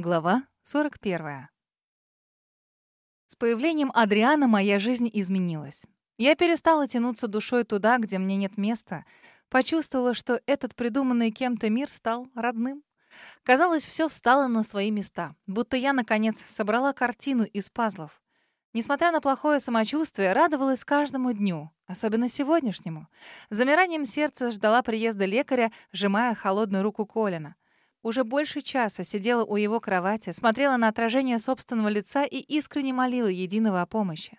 Глава 41. С появлением Адриана моя жизнь изменилась. Я перестала тянуться душой туда, где мне нет места. Почувствовала, что этот придуманный кем-то мир стал родным. Казалось, все встало на свои места, будто я, наконец, собрала картину из пазлов. Несмотря на плохое самочувствие, радовалась каждому дню, особенно сегодняшнему. Замиранием сердца ждала приезда лекаря, сжимая холодную руку Колина. Уже больше часа сидела у его кровати, смотрела на отражение собственного лица и искренне молила единого о помощи.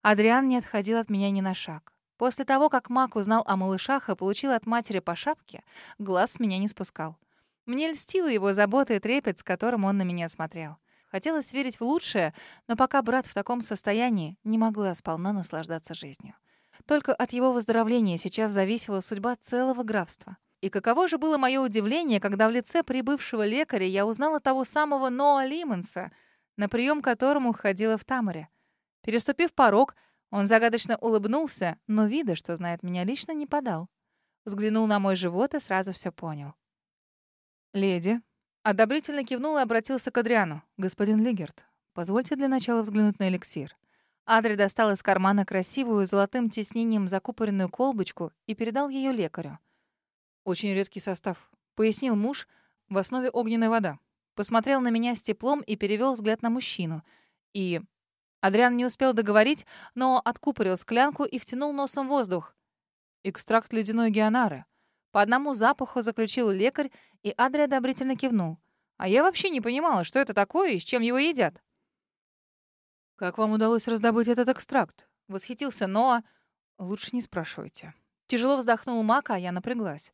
Адриан не отходил от меня ни на шаг. После того, как Мак узнал о малышах и получил от матери по шапке, глаз с меня не спускал. Мне льстила его забота и трепет, с которым он на меня смотрел. Хотелось верить в лучшее, но пока брат в таком состоянии, не могла сполна наслаждаться жизнью. Только от его выздоровления сейчас зависела судьба целого графства. И каково же было мое удивление, когда в лице прибывшего лекаря я узнала того самого Ноа Лимонса, на прием которому ходила в Тамаре. Переступив порог, он загадочно улыбнулся, но вида, что знает меня лично, не подал. Взглянул на мой живот и сразу все понял. «Леди», одобрительно кивнул и обратился к Адриану. «Господин Лигерт, позвольте для начала взглянуть на эликсир». Адри достал из кармана красивую золотым тиснением закупоренную колбочку и передал ее лекарю. Очень редкий состав, пояснил муж. В основе огненная вода. Посмотрел на меня с теплом и перевел взгляд на мужчину. И Адриан не успел договорить, но откупорил склянку и втянул носом воздух. Экстракт ледяной геонары. По одному запаху заключил лекарь, и Адри одобрительно кивнул. А я вообще не понимала, что это такое и с чем его едят. «Как вам удалось раздобыть этот экстракт?» Восхитился Ноа. «Лучше не спрашивайте». Тяжело вздохнул Мака, а я напряглась.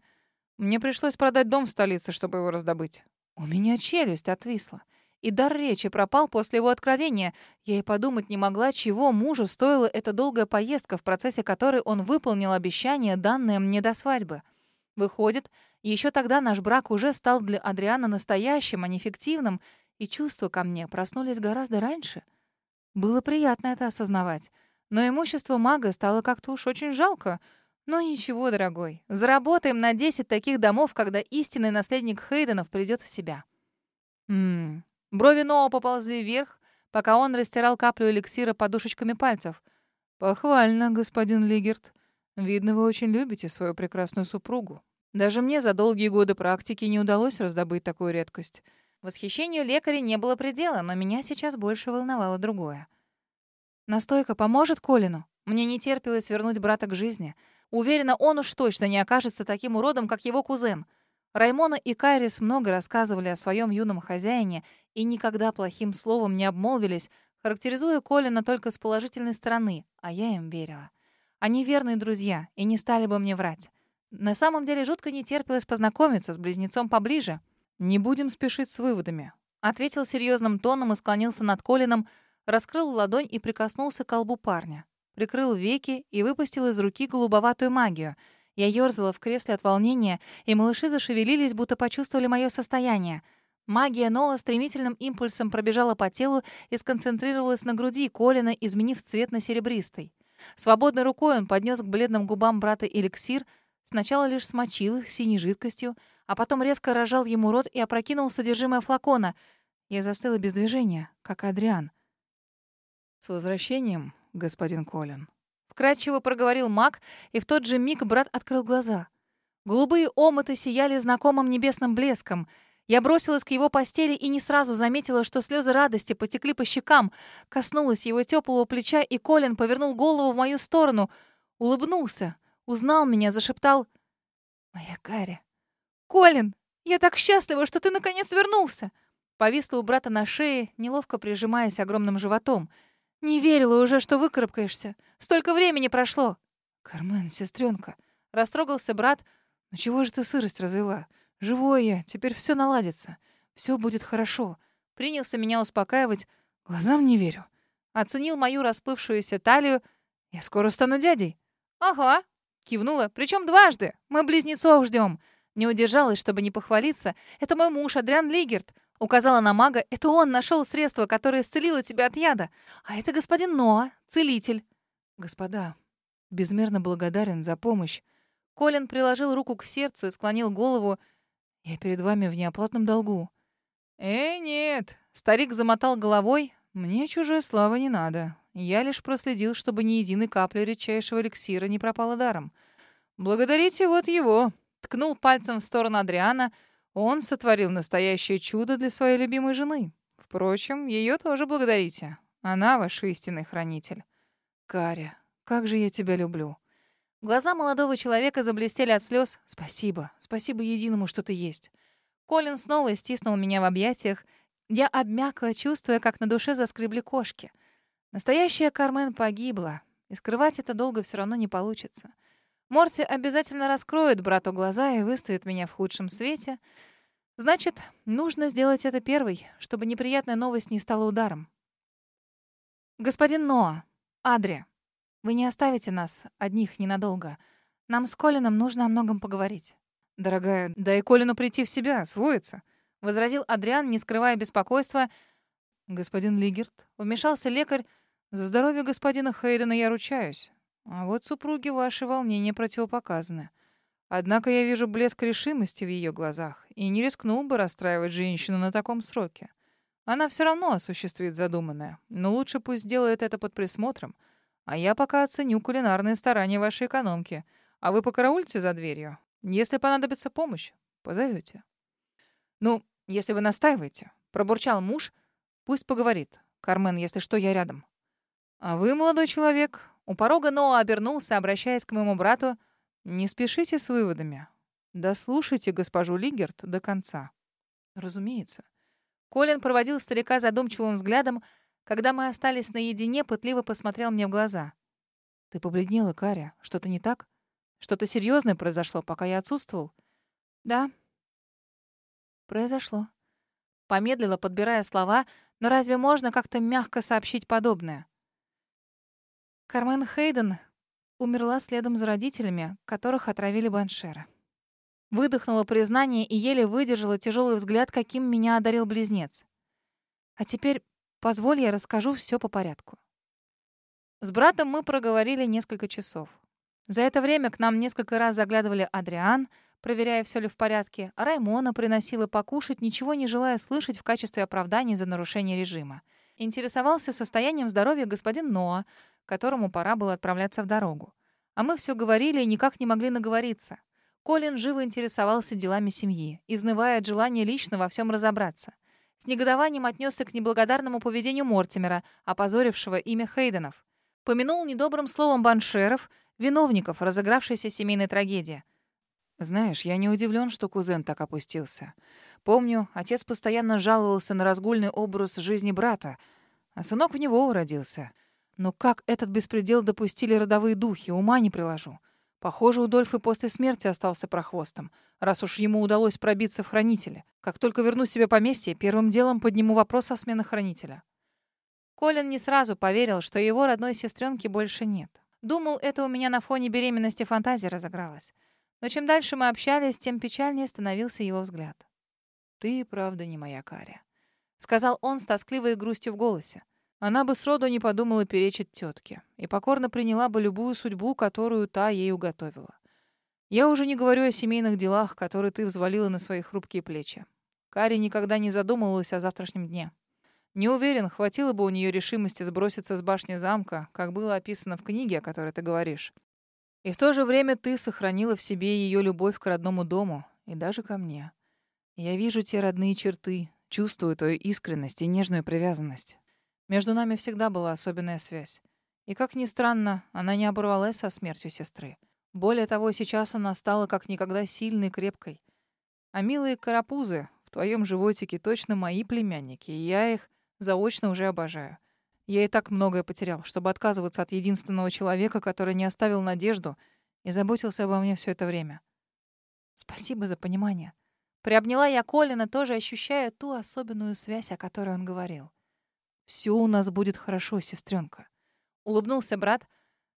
Мне пришлось продать дом в столице, чтобы его раздобыть. У меня челюсть отвисла. И дар речи пропал после его откровения. Я и подумать не могла, чего мужу стоила эта долгая поездка, в процессе которой он выполнил обещание, данное мне до свадьбы. Выходит, еще тогда наш брак уже стал для Адриана настоящим, а не фиктивным, и чувства ко мне проснулись гораздо раньше. Было приятно это осознавать. Но имущество мага стало как-то уж очень жалко — но ничего, дорогой, заработаем на 10 таких домов, когда истинный наследник Хейденов придет в себя. Ммм. Брови Ноа поползли вверх, пока он растирал каплю эликсира подушечками пальцев. «Похвально, господин Лигерт. Видно, вы очень любите свою прекрасную супругу. Даже мне за долгие годы практики не удалось раздобыть такую редкость». Восхищению лекаря не было предела, но меня сейчас больше волновало другое. «Настойка поможет Колину?» Мне не терпелось вернуть брата к жизни — Уверена, он уж точно не окажется таким уродом, как его кузен. Раймона и Кайрис много рассказывали о своем юном хозяине и никогда плохим словом не обмолвились, характеризуя Колина только с положительной стороны, а я им верила. Они верные друзья и не стали бы мне врать. На самом деле жутко не терпелось познакомиться с близнецом поближе. «Не будем спешить с выводами», — ответил серьезным тоном и склонился над Колином, раскрыл ладонь и прикоснулся к колбу парня прикрыл веки и выпустил из руки голубоватую магию. Я ёрзала в кресле от волнения, и малыши зашевелились, будто почувствовали мое состояние. Магия Ноа стремительным импульсом пробежала по телу и сконцентрировалась на груди Колина, изменив цвет на серебристый. Свободной рукой он поднес к бледным губам брата эликсир, сначала лишь смочил их синей жидкостью, а потом резко рожал ему рот и опрокинул содержимое флакона. Я застыла без движения, как Адриан. «С возвращением, господин Колин. Вкратчиво проговорил маг, и в тот же миг брат открыл глаза. Голубые омыты сияли знакомым небесным блеском. Я бросилась к его постели и не сразу заметила, что слезы радости потекли по щекам. Коснулась его теплого плеча, и Колин повернул голову в мою сторону. Улыбнулся, узнал меня, зашептал. «Моя Каря». «Колин, я так счастлива, что ты наконец вернулся!» Повисла у брата на шее, неловко прижимаясь огромным животом — не верила уже, что выкарабкаешься. Столько времени прошло. Кармен, сестренка. Растрогался брат. Ну чего же ты сырость развела? Живой я, теперь все наладится. Все будет хорошо. Принялся меня успокаивать. Глазам не верю. Оценил мою расплывшуюся талию. Я скоро стану дядей. Ага. Кивнула. Причем дважды. Мы близнецов ждем. Не удержалась, чтобы не похвалиться. Это мой муж, Адриан Лигерт. Указала на мага. Это он нашел средство, которое исцелило тебя от яда. А это господин Ноа, целитель. Господа, безмерно благодарен за помощь. Колин приложил руку к сердцу и склонил голову. Я перед вами в неоплатном долгу. «Э, нет!» Старик замотал головой. «Мне чужая слава не надо. Я лишь проследил, чтобы ни единой капли редчайшего эликсира не пропала даром. Благодарите вот его!» Ткнул пальцем в сторону Адриана. Он сотворил настоящее чудо для своей любимой жены. Впрочем, ее тоже благодарите. Она ваш истинный хранитель. Каря, как же я тебя люблю. Глаза молодого человека заблестели от слез. Спасибо, спасибо единому, что ты есть. Колин снова стиснул меня в объятиях. Я обмякла, чувствуя, как на душе заскребли кошки. Настоящая Кармен погибла, и скрывать это долго все равно не получится. Морти обязательно раскроет брату глаза и выставит меня в худшем свете. Значит, нужно сделать это первой, чтобы неприятная новость не стала ударом. «Господин Ноа, Адри, вы не оставите нас одних ненадолго. Нам с Колином нужно о многом поговорить». «Дорогая, дай Колину прийти в себя, освоиться», — возразил Адриан, не скрывая беспокойства. «Господин Лигерт», — вмешался лекарь, — «за здоровье господина Хейдена я ручаюсь. А вот супруги ваши волнения противопоказаны. Однако я вижу блеск решимости в ее глазах и не рискнул бы расстраивать женщину на таком сроке. Она все равно осуществит задуманное, но лучше пусть сделает это под присмотром. А я пока оценю кулинарные старания вашей экономки. А вы покараульте за дверью. Если понадобится помощь, позовете. Ну, если вы настаиваете, пробурчал муж, пусть поговорит. Кармен, если что, я рядом. А вы, молодой человек, у порога Ноа обернулся, обращаясь к моему брату. «Не спешите с выводами. Дослушайте госпожу Лигерт до конца». «Разумеется». Колин проводил старика задумчивым взглядом. Когда мы остались наедине, пытливо посмотрел мне в глаза. «Ты побледнела, Каря. Что-то не так? Что-то серьезное произошло, пока я отсутствовал?» «Да». «Произошло». Помедлила, подбирая слова, но разве можно как-то мягко сообщить подобное? Кармен Хейден умерла следом за родителями, которых отравили баншеры. Выдохнула признание и еле выдержала тяжелый взгляд, каким меня одарил близнец. А теперь позволь я расскажу все по порядку. С братом мы проговорили несколько часов. За это время к нам несколько раз заглядывали Адриан, проверяя, все ли в порядке, а Раймона приносила покушать, ничего не желая слышать в качестве оправдания за нарушение режима. Интересовался состоянием здоровья господин Ноа, которому пора было отправляться в дорогу. А мы все говорили и никак не могли наговориться. Колин живо интересовался делами семьи, изнывая от желания лично во всем разобраться. С негодованием отнесся к неблагодарному поведению Мортимера, опозорившего имя Хейденов. Помянул недобрым словом баншеров, виновников разыгравшейся семейной трагедии. Знаешь, я не удивлен, что кузен так опустился. Помню, отец постоянно жаловался на разгульный образ жизни брата, а сынок в него уродился — но как этот беспредел допустили родовые духи, ума не приложу. Похоже, Удольф и после смерти остался прохвостом, раз уж ему удалось пробиться в хранители. Как только верну себе поместье, первым делом подниму вопрос о смене хранителя. Колин не сразу поверил, что его родной сестренки больше нет. Думал, это у меня на фоне беременности фантазия разыгралась. Но чем дальше мы общались, тем печальнее становился его взгляд. «Ты, правда, не моя Каря», — сказал он с тоскливой грустью в голосе. Она бы сроду не подумала перечить тетке и покорно приняла бы любую судьбу, которую та ей уготовила. Я уже не говорю о семейных делах, которые ты взвалила на свои хрупкие плечи. Кари никогда не задумывалась о завтрашнем дне. Не уверен, хватило бы у нее решимости сброситься с башни замка, как было описано в книге, о которой ты говоришь. И в то же время ты сохранила в себе ее любовь к родному дому и даже ко мне. Я вижу те родные черты, чувствую твою искренность и нежную привязанность. Между нами всегда была особенная связь. И, как ни странно, она не оборвалась со смертью сестры. Более того, сейчас она стала как никогда сильной и крепкой. А милые карапузы в твоем животике точно мои племянники, и я их заочно уже обожаю. Я и так многое потерял, чтобы отказываться от единственного человека, который не оставил надежду и заботился обо мне все это время. Спасибо за понимание. Приобняла я Колина, тоже ощущая ту особенную связь, о которой он говорил. Все у нас будет хорошо, сестренка. Улыбнулся брат.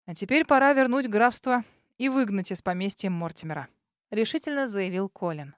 А теперь пора вернуть графство и выгнать из поместья Мортимера. Решительно заявил Колин.